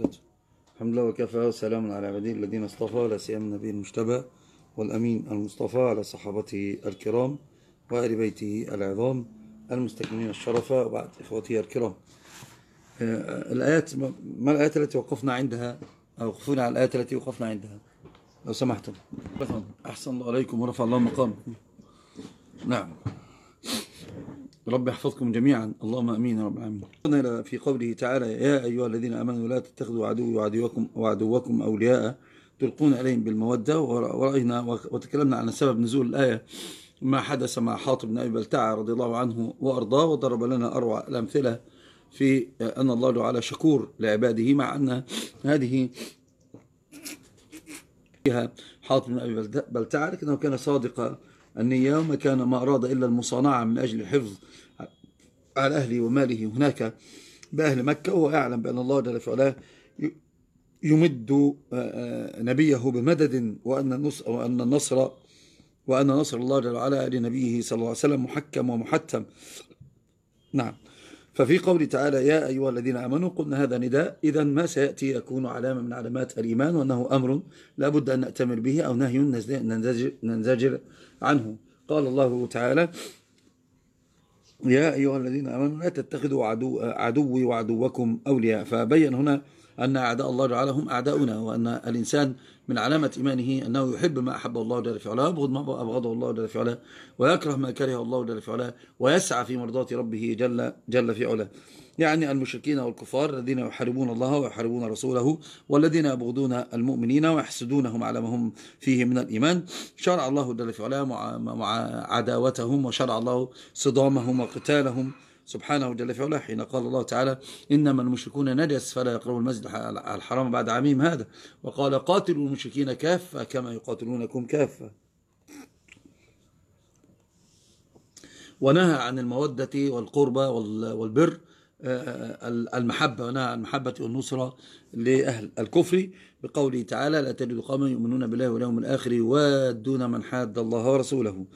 وبركاته. الحمد لله وكفى وسلام على عباده الذين اصطفى لا سيما النبي المجتبى والأمين المصطفى على صحابته الكرام وآل بيته العظام المستكملين الشرف وبعد إخوته الكرام. آه، الآيات ما الآيات التي وقفنا عندها؟ أو وقفونا على الآيات التي وقفنا عندها؟ لو سمحتم. أحسن الله عليكم ورفع الله مقامكم. نعم. رب يحفظكم جميعا. اللهم آمين يا رب العالمين. في قوله تعالى يا أيها الذين آمنوا لا تتخذوا عدوي وعدوكم وعدوكم أولياء تلقون اليهم بالمودة. ورأينا وتكلمنا عن سبب نزول الآية ما حدث مع حاطب بن أبي بلتعة رضي الله عنه وأرضاه وضرب لنا أروع الأمثلة في أن الله تعالى شكور لعباده مع أن هذه فيها حاطب بن أبي بلتعة لكنه كان صادق النية وما كان ما أراد إلا المصانعة من أجل الحفظ على أهله وماله هناك بأهل مكة وهو يعلم بأن الله جل وعلا يمد آه، آه، نبيه بمدد وأن النصر, وأن النصر وأن نصر الله جل وعلا لنبيه صلى الله عليه وسلم محكم ومحتم. نعم. ففي قول تعالى يا أيها الذين آمنوا قلنا هذا نداء. إذا ما سيأتي يكون علامة من علامات الإيمان وأنه أمر لا بد أن نأتمر به أو نهي ننزجر عنه. قال الله تعالى يا أيها الذين آمنوا لا تتخذوا عدو عدوي وعدوكم أولياء. فبين هنا أن أعداء الله تعالى هم أعداؤنا وأن الإنسان من علامة إيمانه أنه يحب ما أحب الله جل في علاه ويبغض ما أبغضه الله جل في علاه ويكره ما كره الله جل في علاه ويسعى في مرضات ربه جل, جل في علاه. يعني المشركين والكفار الذين يحاربون الله ويحاربون رسوله والذين يبغضون المؤمنين ويحسدونهم على ما هم فيه من الإيمان. شرع الله جل في علاه مع عداوتهم وشرع الله صدامهم وقتالهم. سبحانه جل في علاه حين قال الله تعالى إنما المشركون نجس فلا يقربوا المسجد الحرام بعد عامهم هذا. وقال قاتلوا المشركين كافة كما يقاتلونكم كافة. ونهى عن المودة والقربة والبر المحبة ونهى عن المحبة والنصرة لأهل الكفر بقوله تعالى لا تجد قوما يؤمنون بالله واليوم الآخر يوادون من حاد الله ورسوله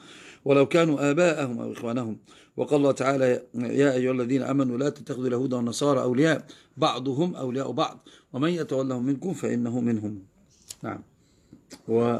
ولو كانوا آباءهم أو إخوانهم. وقال الله تعالى يا أيها الذين أمنوا لا تتخذوا اليهود والنصارى أولياء بعضهم أولياء بعض. ومن يتولهم منكم فإنه منهم. نعم. و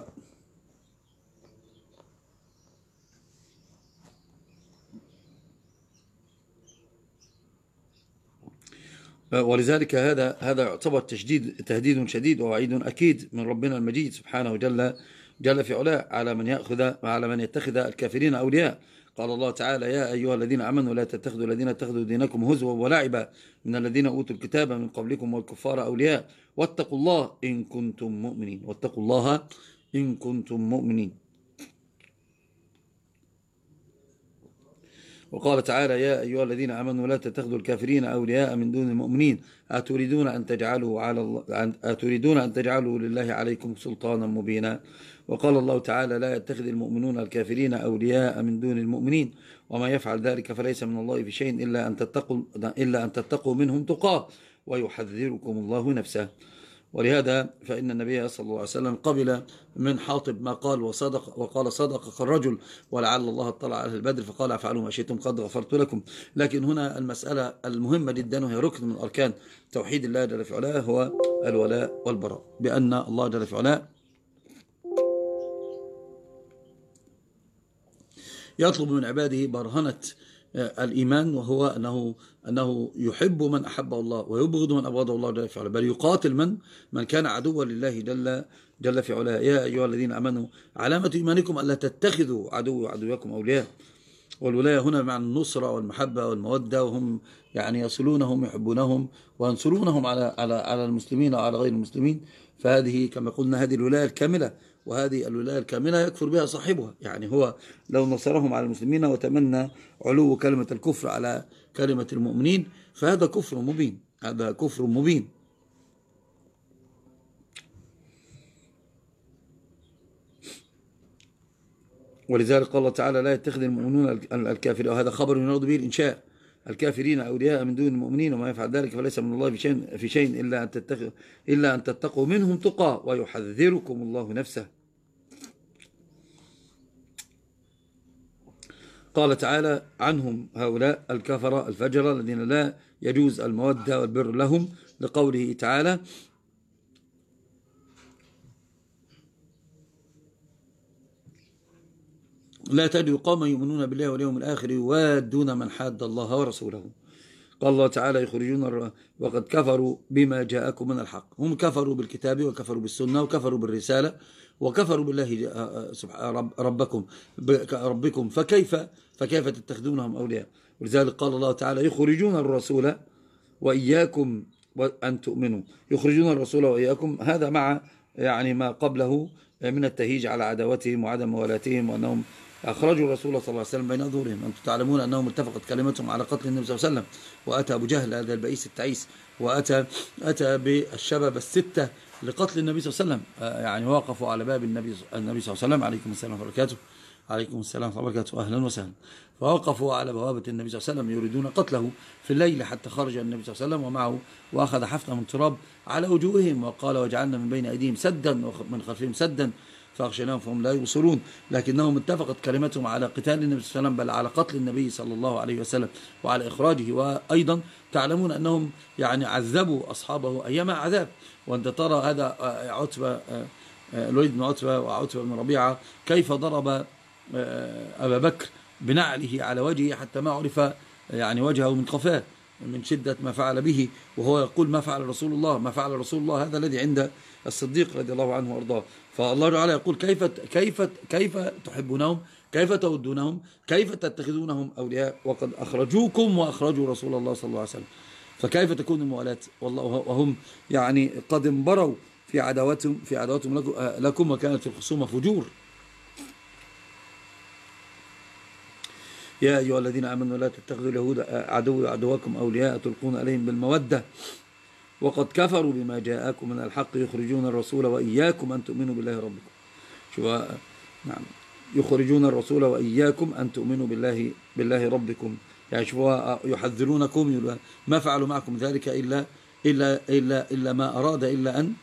ولذلك هذا هذا يعتبر تشديد تهديد شديد ووعيد أكيد من ربنا المجيد سبحانه جل جل في علاه على من يأخذ على من يتخذ الكافرين أولياء. قال الله تعالى يا أيها الذين أمنوا لا تتخذوا الذين اتخذوا دينكم هزوا ولعبا من الذين أوتوا الكتاب من قبلكم والكفار أولياء. واتقوا الله إن كنتم مؤمنين. واتقوا الله إن كنتم مؤمنين. وقال تعالى يا أيها الذين آمنوا لا تتخذوا الكافرين أولياء من دون المؤمنين. أتريدون أن تجعلوا على الله أتريدون أن تجعلوا لله عليكم سلطانا مبينا؟ وقال الله تعالى لا يتخذ المؤمنون الكافرين أولياء من دون المؤمنين. وما يفعل ذلك فليس من الله في شيء إلا أن تتقوا, إلا أن تتقوا منهم تقاه. ويحذركم الله نفسه. ولهذا فإن النبي صلى الله عليه وسلم قبل من حاطب ما قال وصدق وقال صدق الرجل ولعل الله اطلع على البدر فقال أفعلوا ما شئتم قد غفرت لكم. لكن هنا المسألة المهمة جدا وهي ركن من أركان توحيد الله جل في علاه هو الولاء والبراء بأن الله جل في علاه يطلب من عباده برهنة الإيمان وهو أنه, أنه يحب من أحبه الله ويبغض من أبغضه الله جل في علاه بل يقاتل من؟ من كان عدوا لله جل, جل في علاه. يا أيها الذين أمنوا علامة إيمانكم ألا تتخذوا عدو وعدوكم أولياء. والولاية هنا مع النصرة والمحبة والمودة وهم يعني يصلونهم يحبونهم وينصرونهم على على على المسلمين وعلى غير المسلمين. فهذه كما قلنا هذه الولاية الكاملة وهذه الولاية الكاملة يكفر بها صاحبها. يعني هو لو نصرهم على المسلمين وتمنى علو كلمة الكفر على كلمة المؤمنين فهذا كفر مبين. هذا كفر مبين. ولذلك قال الله تعالى لا يتخذ المؤمنون الكافرين. وهذا خبر ينرد به الإنشاء. الكافرين أولياء من دون المؤمنين وما يفعل ذلك فليس من الله في شيء, في شيء إلا, أن تتخذ إلا أن تتقوا منهم تقى ويحذركم الله نفسه. قال تعالى عنهم هؤلاء الكفرة الفجرة الذين لا يجوز المودة والبر لهم لقوله تعالى لا تجد قوما يؤمنون بالله واليوم الآخر يوادون من حاد الله ورسوله. قال الله تعالى يخرجون وقد كفروا بما جاءكم من الحق. هم كفروا بالكتاب وكفروا بالسنة وكفروا بالرسالة وكفروا بالله آه، آه، ربكم ربكم. فكيف فكيف تتخذونهم أولياء؟ ولذلك قال الله تعالى يخرجون الرسول وإياكم أن تؤمنوا. يخرجون الرسول وإياكم هذا مع يعني ما قبله من التهيج على عداوتهم وعدم موالاتهم وأنهم أخرجوا الرسول صلى الله عليه وسلم بين أظهرهم أنتم تعلمون أنهم اتفقت كلمتهم على قتل النبي صلى الله عليه وسلم. وأتى أبو جهل هذا البئيس التعيس. وأتى أتى بالشباب الستة لقتل النبي صلى الله عليه وسلم. آه، يعني وقفوا على باب النبي النبي صلى الله عليه وسلم. عليكم السلام وبركاته. عليكم السلام الله وبركاته. أهلا وسهلا. فوقفوا على بوابة النبي صلى الله عليه وسلم يريدون قتله في الليل حتى خرج النبي صلى الله عليه وسلم. ومعه وأخذ حفنة من تراب على وجوههم. وقال وجعلنا من بين أيديهم سدا ومن خلفهم سدا. فأخشيناهم فهم لا يبصرون لكنهم اتفقت كلمتهم على قتال النبي صلى الله عليه وسلم بل على قتل النبي صلى الله عليه وسلم وعلى إخراجه. وأيضا تعلمون أنهم يعني عذبوا أصحابه أيام عذاب وأنت ترى هذا عتبة آه، آه، الوليد بن عتبة وعتبة بن ربيعة كيف ضرب آه، أبا بكر بنعله على وجهه حتى ما عرف يعني وجهه من قفاه من شدة ما فعل به وهو يقول ما فعل رسول الله ما فعل رسول الله هذا الذي عند الصديق رضي الله عنه وأرضاه. فالله تعالى يقول كيف كيف كيف تحبونهم؟ كيف تودونهم؟ كيف تتخذونهم أولياء؟ وقد أخرجوكم وأخرجوا رسول الله صلى الله عليه وسلم. فكيف تكون الموالاة والله وهم يعني قد انبروا في عداوتهم في عداوتهم لكم وكانت في الخصومة فجور. يا أيها الذين آمنوا لا تتخذوا اليهود عدو عدوكم أولياء تلقون عليهم بالمودة. وقد كفروا بما جاءكم من الحق يخرجون الرسول وإياكم أن تؤمنوا بالله ربكم. شو نعم يخرجون الرسول وإياكم أن تؤمنوا بالله بالله ربكم. يعني شوفوا يحذرونكم ما فعلوا معكم ذلك إلا إلا إلا إلا ما أراد إلا أن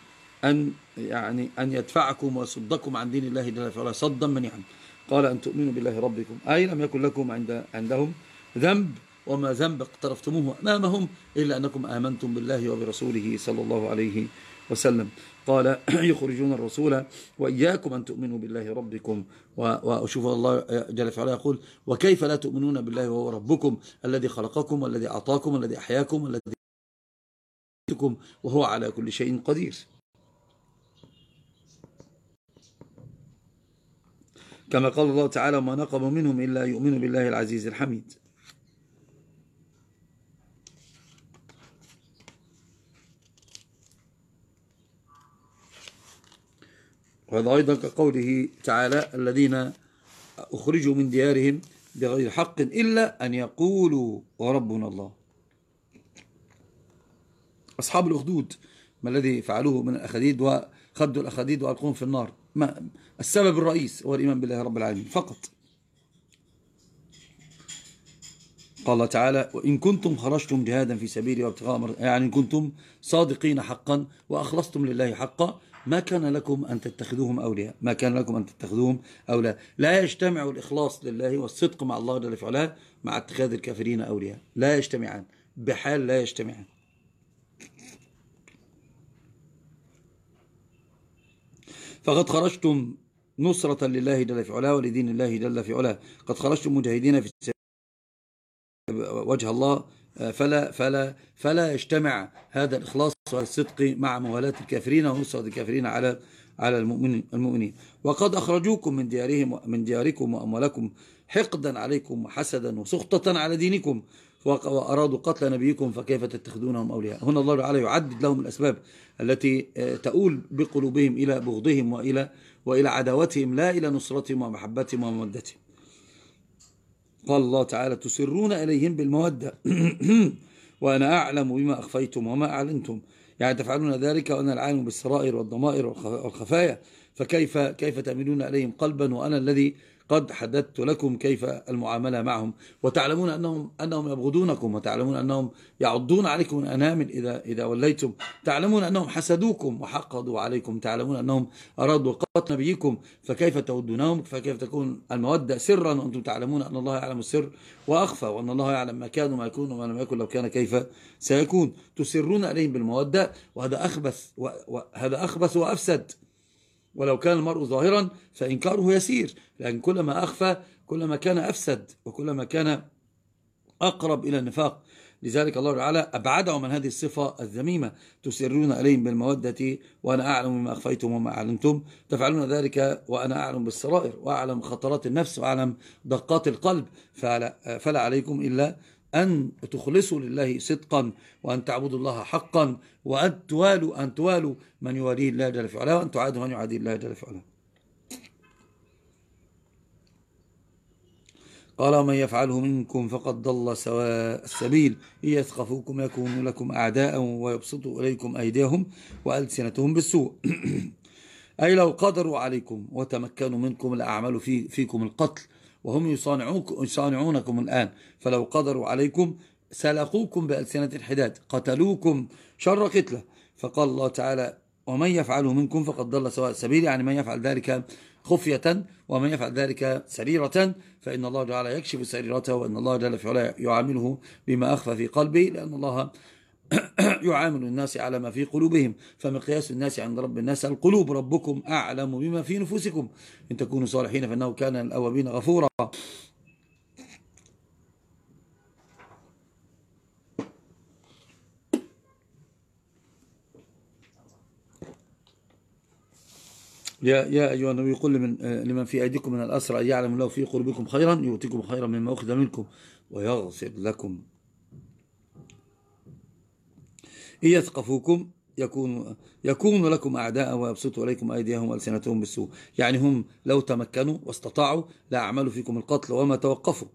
أن يعني أن يدفعكم ويصدكم عن دين الله جل وعلا. صدا منيعا قال أن تؤمنوا بالله ربكم. أي لم يكن لكم عند عندهم ذنب وما ذنب اقترفتموه أمامهم إلا أنكم آمنتم بالله وبرسوله صلى الله عليه وسلم. قال يخرجون الرسول وإياكم أن تؤمنوا بالله ربكم. وشوف الله جل وعلا يقول وكيف لا تؤمنون بالله وهو ربكم الذي خلقكم والذي أعطاكم والذي أحياكم والذي وهو على كل شيء قدير. كما قال الله تعالى ما نقم منهم إلا يؤمنوا بالله العزيز الحميد. وهذا أيضا كقوله تعالى الذين أخرجوا من ديارهم بغير حق إلا أن يقولوا وربنا الله. أصحاب الأخدود ما الذي فعلوه من الأخديد؟ وخدوا الأخديد وألقوهم في النار. ما السبب الرئيس هو الإيمان بالله رب العالمين فقط. قال تعالى وإن كنتم خرجتم جهادا في سبيلي وابتغاء يعني إن كنتم صادقين حقا وأخلصتم لله حقا ما كان لكم أن تتخذوهم أولياء. ما كان لكم أن تتخذوهم أولياء. لا يجتمع الإخلاص لله والصدق مع الله جل وعلا مع اتخاذ الكافرين أولياء. لا يجتمعان. بحال لا يجتمعان. فقد خرجتم نصرة لله جل في علاه ولدين الله جل في علاه. قد خرجتم مجاهدين في وجه الله فلا فلا فلا يجتمع هذا الإخلاص والصدق مع موالاة الكافرين ونصرة الكافرين على على المؤمنين. وقد أخرجوكم من ديارهم من دياركم وأموالكم حقدا عليكم وحسدا وسخطة على دينكم. وأرادوا قتل نبيكم فكيف تتخذونهم أولياء؟ هنا الله تعالى يعدد لهم الأسباب التي آه، تؤول بقلوبهم إلى بغضهم وإلى, وإلى عداوتهم لا إلى نصرتهم ومحبتهم ومودتهم. قال الله تعالى تسرون إليهم بالمودة وأنا أعلم بما أخفيتم وما أعلنتم. يعني تفعلون ذلك وأنا العالم بالسرائر والضمائر والخفايا؟ فكيف كيف تأمنون عليهم قلبا؟ وأنا الذي قد حددت لكم كيف المعاملة معهم وتعلمون أنهم, أنهم يبغضونكم وتعلمون أنهم يعضون عليكم الأنامل إذا, إذا وليتم. تعلمون أنهم حسدوكم وحقدوا عليكم. تعلمون أنهم أرادوا قتل نبيكم فكيف تودونهم؟ فكيف تكون المودة سرا؟ وأنتم تعلمون أن الله يعلم السر وأخفى وأن الله يعلم ما كان وما يكون وما لم يكن لو كان كيف سيكون. تسرون عليهم بالمودة وهذا أخبث وهذا أخبث وأفسد. ولو كان المرء ظاهرا فإنكاره يسير لأن كلما أخفى كلما كان أفسد وكلما كان أقرب إلى النفاق. لذلك الله تعالى أبعدهم من هذه الصفة الذميمة. تسرون عليهم بالمودة وأنا أعلم مما أخفيتم وما أعلنتم. تفعلون ذلك وأنا أعلم بالسرائر وأعلم خطرات النفس وأعلم دقات القلب. فلا, فلا عليكم إلا أن تخلصوا لله صدقا وأن تعبدوا الله حقا وأن توالوا أن توالوا من يواليه الله جل في علاه وأن تعادوا من يعادي الله جل في علاه. قال ومن يفعله منكم فقد ضل سواء السبيل. يثقفوكم يكونوا لكم أعداء ويبسطوا إليكم أيديهم وألسنتهم بالسوء. أي لو قدروا عليكم وتمكنوا منكم لأعملوا في فيكم القتل وهم يصانعونكم الآن. فلو قدروا عليكم سلقوكم بألسنة الحداد قتلوكم شر قتلة. فقال الله تعالى ومن يفعله منكم فقد ضل سواء السبيل. يعني من يفعل ذلك خفية ومن يفعل ذلك سريرة فإن الله تعالى يكشف سريرته وأن الله جل في يعامله بما أخفى في قلبه لأن الله يعامل الناس على ما في قلوبهم فمقياس الناس عند رب الناس القلوب. ربكم أعلم بما في نفوسكم. إن تكونوا صالحين فإنه كان الأوابين غفورا. يا يا أيها النبي يقول لمن, لمن في أيديكم من الأسرى أن يعلم الله في قلوبكم خيرا يؤتكم خيرا مما أخذ منكم ويغفر لكم. إن يثقفوكم يكون يكون لكم أعداء ويبسطوا عليكم أيديهم وألسنتهم بالسوء. يعني هم لو تمكنوا واستطاعوا لأعملوا فيكم القتل وما توقفوا.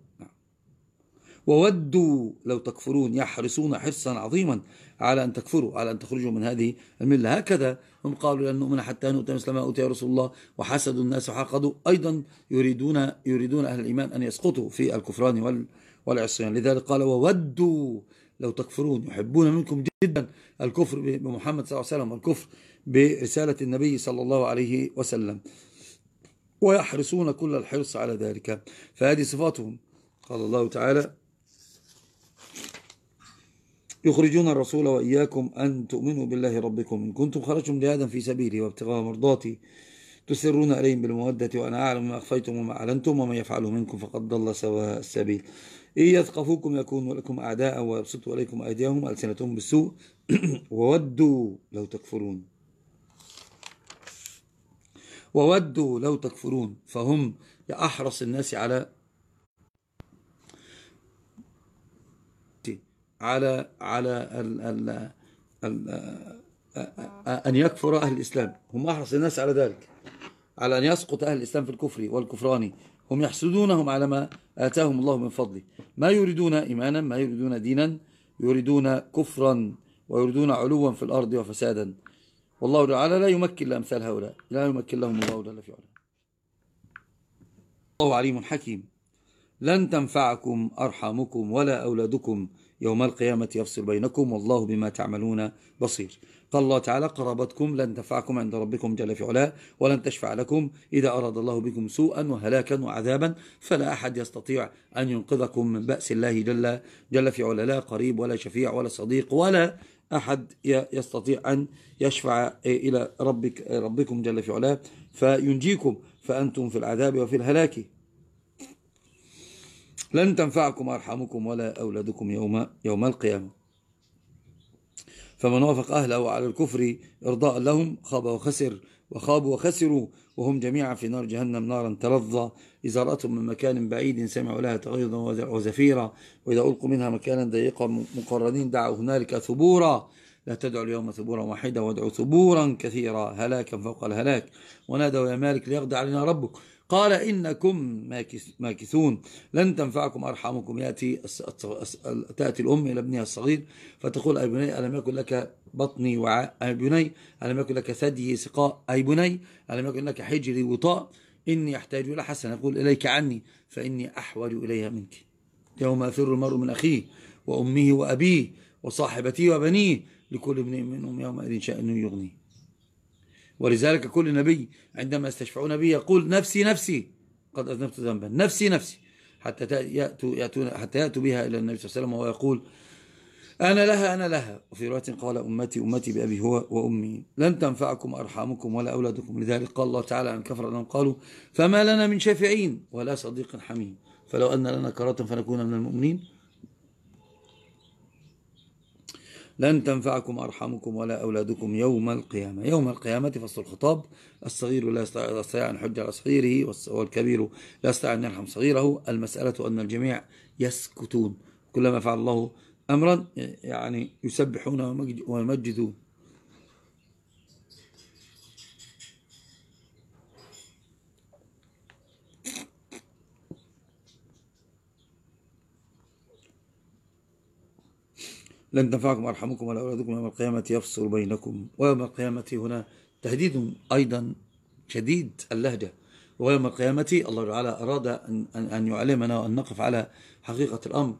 وودوا لو تكفرون يحرصون حرصا عظيما على أن تكفروا على أن تخرجوا من هذه الملة. هكذا هم قالوا لن نؤمن حتى نؤتى مثل ما أوتي رسول الله. وحسدوا الناس وحقدوا. أيضا يريدون يريدون أهل الإيمان أن يسقطوا في الكفران والعصيان. لذلك قال وودوا لو تكفرون يحبون منكم جدا الكفر بمحمد صلى الله عليه وسلم الكفر برسالة النبي صلى الله عليه وسلم. ويحرصون كل الحرص على ذلك. فهذه صفاتهم. قال الله تعالى يخرجون الرسول وإياكم أن تؤمنوا بالله ربكم إن كنتم خرجتم جهادا في سبيلي وابتغاء مرضاتي تسرون عليهم بالمودة وأنا أعلم ما أخفيتم وما أعلنتم ومن يفعله منكم فقد ضل سواء السبيل. إن يثقفوكم يكونوا لكم أعداء ويبسطوا عليكم أيديهم وألسنتهم بالسوء. وودوا لو تكفرون. وودوا لو تكفرون. فهم أحرص الناس على على على ال ال ال أن يكفر أهل الإسلام. هم أحرص الناس على ذلك. على أن يسقط أهل الإسلام في الكفر والكفران. هم يحسدونهم على ما آتاهم الله من فضله. ما يريدون إيمانا ما يريدون دينا يريدون كفرا ويريدون علوا في الأرض وفسادا. والله تعالى لا يمكن لأمثال هؤلاء. لا يمكن لهم الله جل في علاه. الله عليم حكيم. لن تنفعكم أرحامكم ولا أولادكم. يوم القيامة يفصل بينكم والله بما تعملون بصير. قال الله تعالى قرابتكم لن تنفعكم عند ربكم جل في علاه ولن تشفع لكم. إذا أراد الله بكم سوءا وهلاكا وعذابا فلا أحد يستطيع أن ينقذكم من بأس الله جل, جل في علاه. لا قريب ولا شفيع ولا صديق ولا أحد يستطيع أن يشفع إلى ربك ربكم جل في علاه. فينجيكم فأنتم في العذاب وفي الهلاك. لن تنفعكم أرحامكم ولا أولادكم يوم, يوم القيامة. فمن وافق أهله على الكفر إرضاء لهم خاب وخسر وخابوا وخسروا وهم جميعا في نار جهنم نارا تلظى. إذا رأتهم من مكان بعيد سمعوا لها تغيظا وزفيرا وإذا ألقوا منها مكانا ضيقا مقرنين دعوا هنالك ثبورا. لا تدعوا اليوم ثبورا واحدا وادعوا ثبورا كثيرا. هلاكا فوق الهلاك. ونادوا يا مالك ليغدى علينا ربك. قال إنكم ماكثون. لن تنفعكم أرحامكم. يأتي تأتي الأم إلى ابنها الصغير فتقول أي بني ألم يكن لك بطني وعاء أي بني ألم يكن لك ثدي سقاء؟ أي بني ألم يكن لك حجري وطاء؟ إني أحتاج إلى حسنة. يقول إليك عني فإني أحوج إليها منك. يوم أفر المرء من أخيه وأمه وأبيه وصاحبته وبنيه لكل ابن منهم يومئذ شأن يغنيه ولذلك كل نبي عندما يستشفعون به يقول نفسي نفسي. قد أذنبت ذنبا. نفسي نفسي. حتى يأتوا, يأتوا حتى يأتوا بها إلى النبي صلى الله عليه وسلم وهو يقول أنا لها أنا لها. وفي رواية قال أمتي أمتي بأبي هو وأمي. لن تنفعكم أرحامكم ولا أولادكم. لذلك قال الله تعالى عن كفر أنهم قالوا فما لنا من شافعين ولا صديق حميم. فلو أن لنا كرة فنكون من المؤمنين. لن تنفعكم أرحامكم ولا أولادكم يوم القيامة. يوم القيامة فصل الخطاب. الصغير لا يستطيع أن حج على صغيره والكبير لا يستطيع أن يرحم صغيره. المسألة أن الجميع يسكتون. كلما فعل الله أمرا يعني يسبحون ويمجدون لن تنفعكم أرحمكم ولا أولادكم يوم القيامة يفصل بينكم ويوم القيامة هنا تهديد أيضا شديد اللهجة ويوم القيامة الله تعالى أراد أن يعلمنا وأن نقف على حقيقة الأمر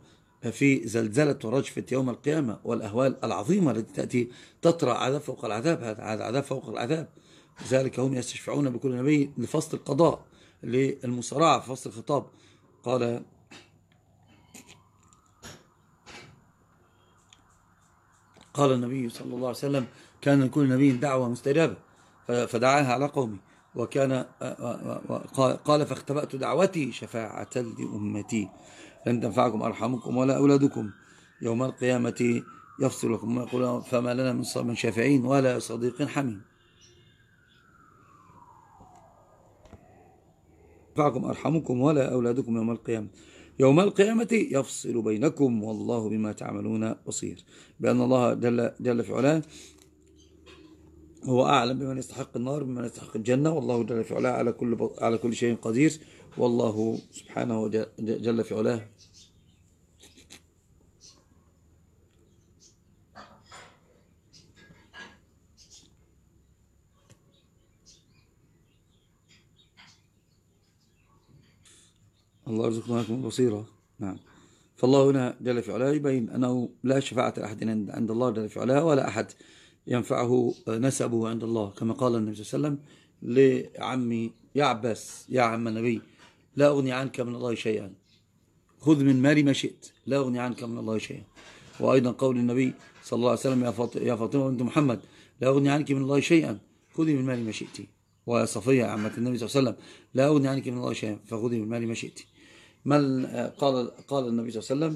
في زلزلة ورجفة يوم القيامة والأهوال العظيمة التي تأتي تطرأ عذاب فوق العذاب هذا عذاب فوق العذاب. لذلك هم يستشفعون بكل نبي لفصل القضاء للمصارعة فصل الخطاب. قال قال النبي صلى الله عليه وسلم كان لكل نبي دعوة مستجابة. فدعاها على قومي وكان قال فاختبأت دعوتي شفاعة لأمتي. لن تنفعكم أرحمكم ولا أولادكم. يوم القيامة يفصل لكم ويقول فما لنا من من شافعين ولا صديق حميم. ينفعكم أرحمكم ولا أولادكم يوم القيامة. يوم القيامة يفصل بينكم والله بما تعملون بصير. بأن الله جل, جل في علاه هو أعلم بمن يستحق النار بمن يستحق الجنة. والله جل في علاه على كل, على كل شيء قدير. والله سبحانه جل في علاه الله يرزقنا لكم البصيرة نعم. فالله هنا جل في علاه يبين أنه لا شفاعة لأحد عند الله جل في علاه ولا أحد ينفعه نسبه عند الله كما قال النبي صلى الله عليه وسلم لعمي يا عباس يا عم النبي لا أغني عنك من الله شيئا. خذ من مالي ما شئت لا أغني عنك من الله شيئا. وأيضا قول النبي صلى الله عليه وسلم يا فاطمة بنت محمد لا أغني عنك من الله شيئا. خذي من مالي ما شئت. وصفية عمة النبي صلى الله عليه وسلم لا أغني عنك من الله شيئا فخذي من مالي ما شئت. من قال قال النبي صلى الله عليه وسلم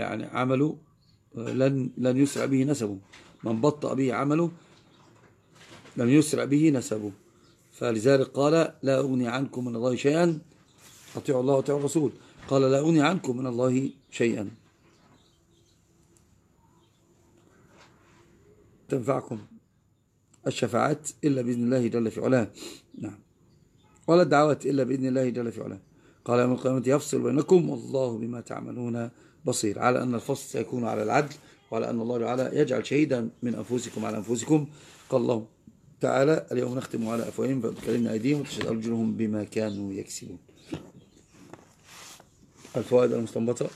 يعني عمله لن لن يسرع به نسبه. من بطأ به عمله لم يسرع به نسبه. فلذلك قال لا أغني عنكم من الله شيئا. أطيعوا الله وأطيعوا الرسول. قال لا أغني عنكم من الله شيئا. تنفعكم. الشفاعات إلا بإذن الله جل في علاه. نعم. ولا الدعوات إلا بإذن الله جل في علاه. قال يوم القيامة يفصل بينكم والله بما تعملون بصير. على أن الفصل سيكون على العدل وعلى أن الله تعالى يجعل شهيدا من أنفسكم على أنفسكم. قال الله تعالى اليوم نختم على أفواههم فتكلمنا أيديهم وتشهد أرجلهم بما كانوا يكسبون. الفوائد المستنبطة.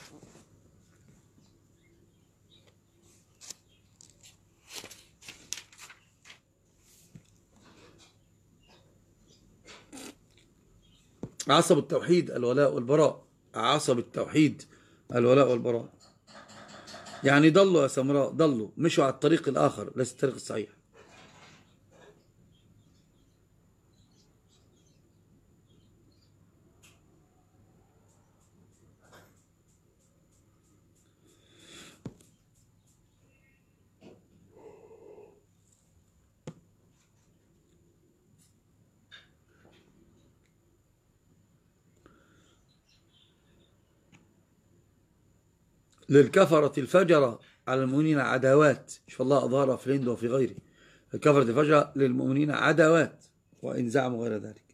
عصب التوحيد الولاء والبراء. عصب التوحيد الولاء والبراء. يعني ضلوا يا سمراء ضلوا مشوا على الطريق الآخر ليس الطريق الصحيح. للكفرة الفجرة على المؤمنين عداوات. شاء الله أظهرها في الهند وفي غيره. الكفرة الفجرة للمؤمنين عداوات وإن زعموا غير ذلك.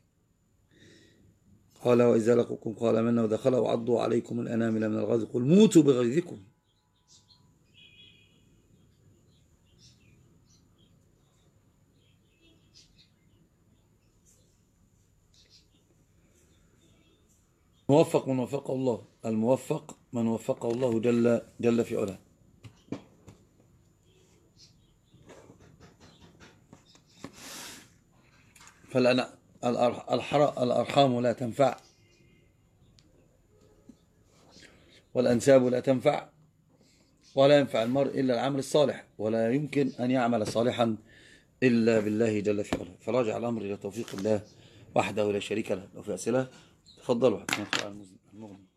قال وإذا لقوكم قال منا ودخل وعضوا عليكم الأنامل من الغاز قل موتوا بغيظكم. موفق من وفقه الله. الموفق من وفقه الله جل, جل في علاه. فالأن الأرحام لا تنفع. والأنساب لا تنفع. ولا ينفع المرء إلا العمل الصالح. ولا يمكن أن يعمل صالحا إلا بالله جل في علاه. فراجع الأمر إلى توفيق الله وحده لا شريك له لو في أسئلة. تفضلوا حتى على المغني.